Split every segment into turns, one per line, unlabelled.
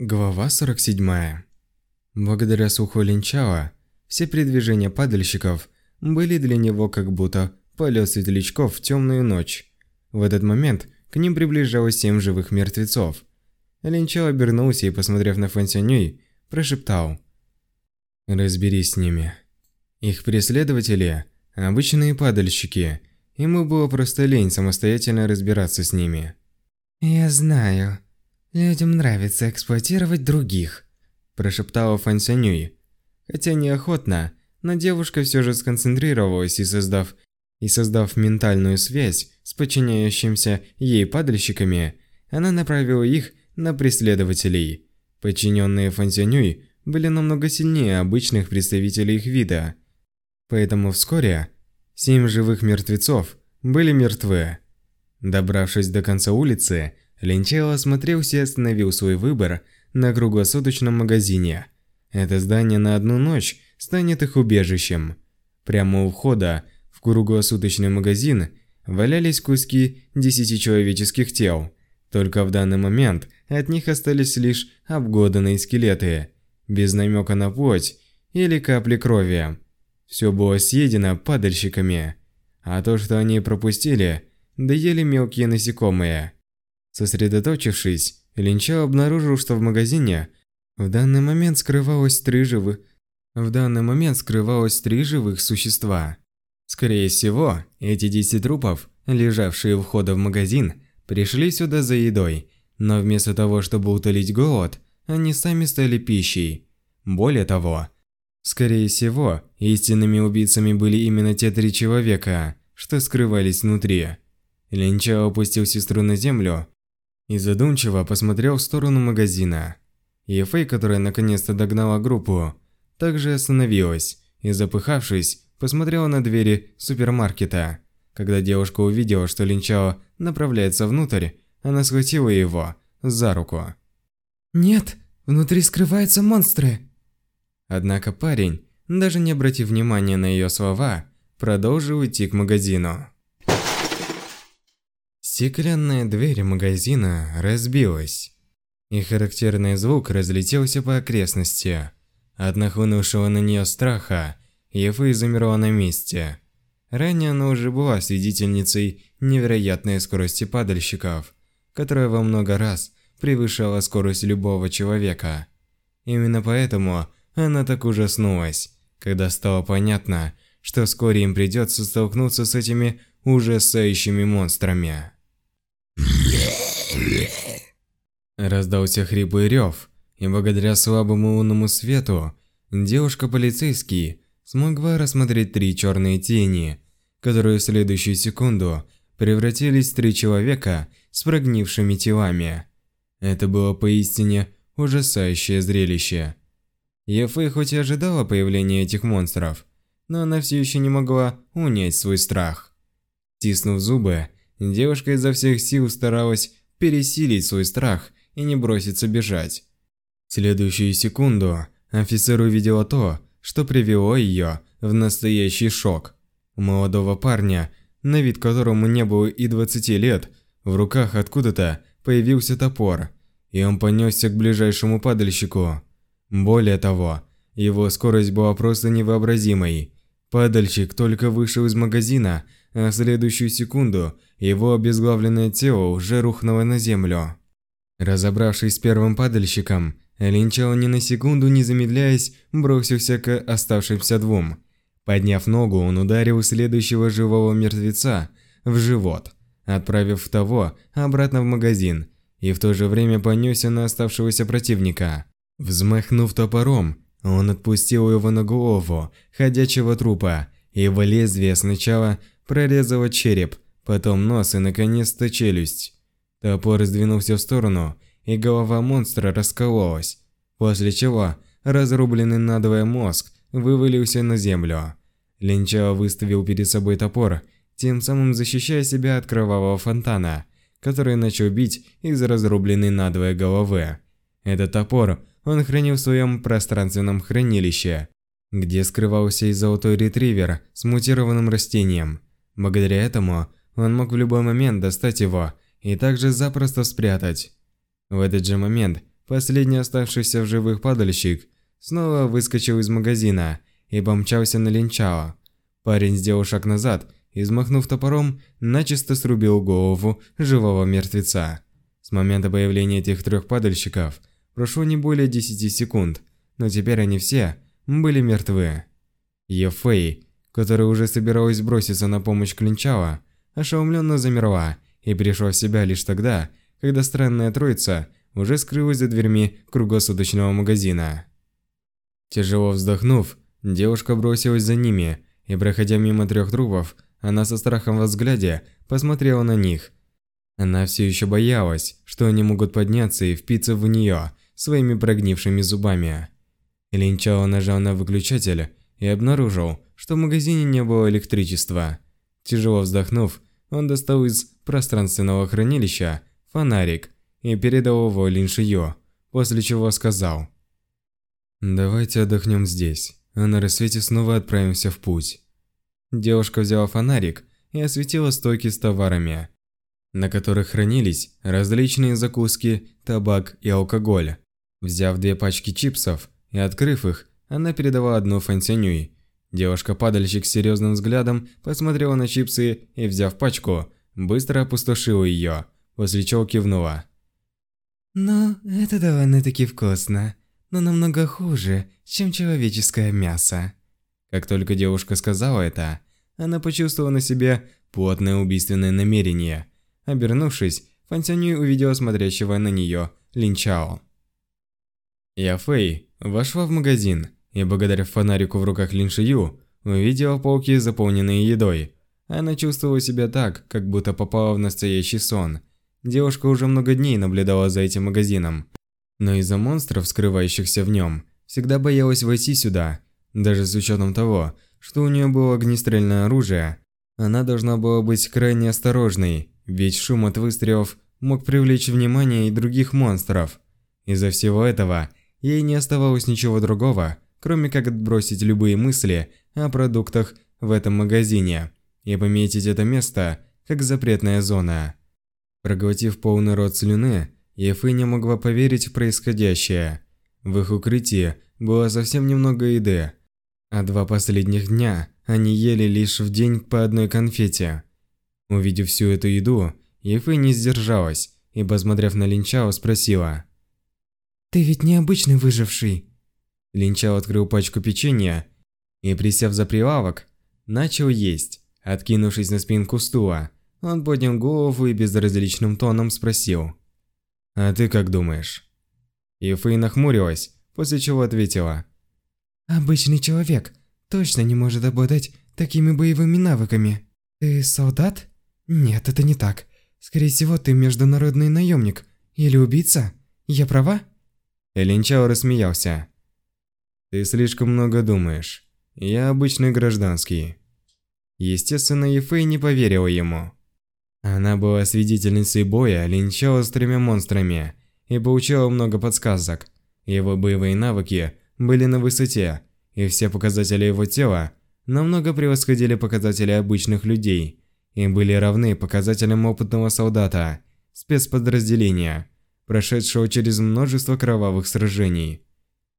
Глава 47. Благодаря слуху Линчала, все передвижения падальщиков были для него как будто полет светлячков в темную ночь. В этот момент к ним приближалось семь живых мертвецов. Линчал обернулся и, посмотрев на Фонсянюй, прошептал «Разберись с ними». Их преследователи – обычные падальщики, ему было просто лень самостоятельно разбираться с ними.
«Я знаю», «Людям нравится эксплуатировать других», – прошептала Фан Сянюй.
Хотя неохотно, но девушка все же сконцентрировалась и создав, и создав ментальную связь с подчиняющимся ей падальщиками, она направила их на преследователей. Подчиненные Фан Сянюй были намного сильнее обычных представителей их вида. Поэтому вскоре семь живых мертвецов были мертвы. Добравшись до конца улицы, Линчелло осмотрелся и остановил свой выбор на круглосуточном магазине. Это здание на одну ночь станет их убежищем. Прямо у входа в круглосуточный магазин валялись куски десяти человеческих тел. Только в данный момент от них остались лишь обглоданные скелеты, без намека на плоть или капли крови. Все было съедено падальщиками, а то, что они пропустили, доели мелкие насекомые – Сосредоточившись, Линча обнаружил, что в магазине в данный момент скрывалось три живых в данный момент скрывалось три живых существа. Скорее всего, эти 10 трупов, лежавшие у входа в магазин, пришли сюда за едой, но вместо того, чтобы утолить голод, они сами стали пищей. Более того, скорее всего, истинными убийцами были именно те три человека, что скрывались внутри. Линча опустил сестру на землю и задумчиво посмотрел в сторону магазина. Ефэй, которая наконец-то догнала группу, также остановилась и, запыхавшись, посмотрела на двери супермаркета. Когда девушка увидела, что Линчао направляется внутрь, она схватила его за руку.
«Нет, внутри скрываются монстры!»
Однако парень, даже не обратив внимания на ее слова, продолжил идти к магазину. Стеклянная дверь магазина разбилась, и характерный звук разлетелся по окрестности. От нахлынувшего на нее страха, Ефы замерла на месте. Ранее она уже была свидетельницей невероятной скорости падальщиков, которая во много раз превышала скорость любого человека. Именно поэтому она так ужаснулась, когда стало понятно, что вскоре им придется столкнуться с этими ужасающими монстрами. Раздался хриплый рев, и благодаря слабому лунному свету девушка-полицейский смогла рассмотреть три черные тени, которые в следующую секунду превратились в три человека с прогнившими телами. Это было поистине ужасающее зрелище. Ефэй хоть и ожидала появления этих монстров, но она все еще не могла унять свой страх. Тиснув зубы, девушка изо всех сил старалась пересилить свой страх и не броситься бежать. Следующую секунду офицер увидела то, что привело ее в настоящий шок. У молодого парня, на вид которому не было и 20 лет, в руках откуда-то появился топор, и он понесся к ближайшему падальщику. Более того, его скорость была просто невообразимой. Падальщик только вышел из магазина, а в следующую секунду его обезглавленное тело уже рухнуло на землю. Разобравшись с первым падальщиком, Линчао ни на секунду не замедляясь бросился к оставшимся двум. Подняв ногу, он ударил следующего живого мертвеца в живот, отправив того обратно в магазин, и в то же время понесся на оставшегося противника. Взмахнув топором, он отпустил его на голову ходячего трупа, его лезвие сначала прорезало череп, потом нос и наконец-то челюсть. Топор сдвинулся в сторону, и голова монстра раскололась, после чего разрубленный надвое мозг вывалился на землю. Линчао выставил перед собой топор, тем самым защищая себя от кровавого фонтана, который начал бить из разрубленной надвое головы. Этот топор он хранил в своем пространственном хранилище, где скрывался и золотой ретривер с мутированным растением. Благодаря этому он мог в любой момент достать его и также запросто спрятать. В этот же момент последний оставшийся в живых падальщик снова выскочил из магазина и помчался на Линчао. Парень сделал шаг назад и, взмахнув топором, начисто срубил голову живого мертвеца. С момента появления этих трех падальщиков прошло не более 10 секунд, но теперь они все были мертвы. Ефэй, которая уже собиралась броситься на помощь Клинчао, ошеломленно замерла и пришла в себя лишь тогда, когда странная троица уже скрылась за дверьми круглосуточного магазина. Тяжело вздохнув, девушка бросилась за ними, и проходя мимо трех трупов, она со страхом в взгляде посмотрела на них. Она все еще боялась, что они могут подняться и впиться в нее своими прогнившими зубами. Линчао нажал на выключатель и обнаружил, что в магазине не было электричества. Тяжело вздохнув, он достал из пространственного хранилища фонарик и передал его Лин после чего сказал «Давайте отдохнем здесь, а на рассвете снова отправимся в путь». Девушка взяла фонарик и осветила стойки с товарами, на которых хранились различные закуски, табак и алкоголь. Взяв две пачки чипсов и открыв их, она передала одну Фансянюй. Девушка-падальщик с серьезным взглядом посмотрела на чипсы и, взяв пачку, быстро опустошила ее, после чего кивнула.
«Ну, это довольно-таки вкусно, но намного хуже, чем человеческое мясо».
Как только девушка сказала это, она почувствовала на себе плотное убийственное намерение. Обернувшись, Фансянюй увидела смотрящего на нее Линчао. Я Фэй вошла в магазин и благодаря фонарику в руках Лин Шию увидела полки, заполненные едой. Она чувствовала себя так, как будто попала в настоящий сон. Девушка уже много дней наблюдала за этим магазином, но из-за монстров, скрывающихся в нем, всегда боялась войти сюда. Даже с учетом того, что у нее было огнестрельное оружие, она должна была быть крайне осторожной, ведь шум от выстрелов мог привлечь внимание и других монстров. Из-за всего этого Ей не оставалось ничего другого, кроме как отбросить любые мысли о продуктах в этом магазине и пометить это место как запретная зона. Проглотив полный рот слюны, Ефы не могла поверить в происходящее. В их укрытии было совсем немного еды, а два последних дня они ели лишь в день по одной конфете. Увидев всю эту еду, Ефы не сдержалась и, посмотрев на Линчао, спросила –
ты ведь необычный выживший.
Линчао открыл пачку печенья и, присев за прилавок, начал есть. Откинувшись на спинку стула, он поднял голову и безразличным тоном спросил. «А ты как думаешь?» Ефэй нахмурилась, после чего ответила.
«Обычный человек точно не может обладать такими боевыми навыками. Ты солдат? Нет, это не так. Скорее всего, ты международный наемник или убийца. Я права?»
Линчао рассмеялся. «Ты слишком много думаешь. Я обычный гражданский». Естественно, Ефэй не поверила ему. Она была свидетельницей боя Линчао с тремя монстрами и получила много подсказок. Его боевые навыки были на высоте, и все показатели его тела намного превосходили показатели обычных людей и были равны показателям опытного солдата, спецподразделения – прошедшего через множество кровавых сражений.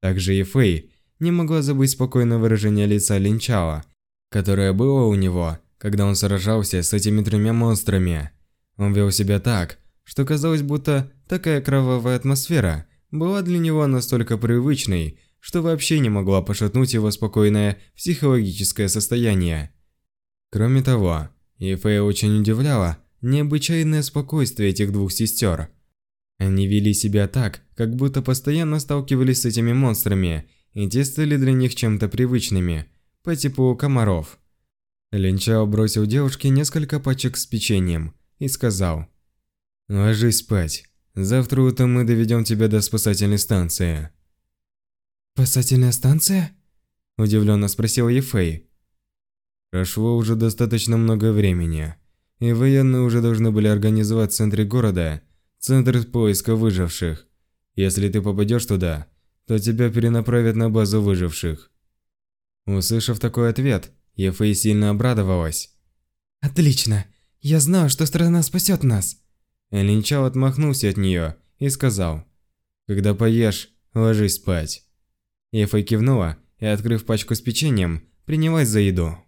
Также и Фэй не могла забыть спокойное выражение лица Линчао, которое было у него, когда он сражался с этими тремя монстрами. Он вел себя так, что казалось, будто такая кровавая атмосфера была для него настолько привычной, что вообще не могла пошатнуть его спокойное психологическое состояние. Кроме того, Ефея очень удивляла необычайное спокойствие этих двух сестер – они вели себя так, как будто постоянно сталкивались с этими монстрами, и те стали для них чем-то привычными, по типу комаров. Линчао бросил девушке несколько пачек с печеньем и сказал «Ложись спать. Завтра утром мы доведем тебя до спасательной станции».
«Спасательная станция?» – удивленно спросил Ефей.
Прошло уже достаточно много времени, и военные уже должны были организовать в центре города Центр поиска выживших. Если ты попадешь туда, то тебя перенаправят на базу выживших. Услышав такой ответ, Ефэй сильно обрадовалась.
«Отлично! Я знаю, что страна спасет нас!»
Линчао отмахнулся от нее и сказал. Когда поешь, ложись спать. Ефа кивнула и, открыв пачку с печеньем, принялась за еду.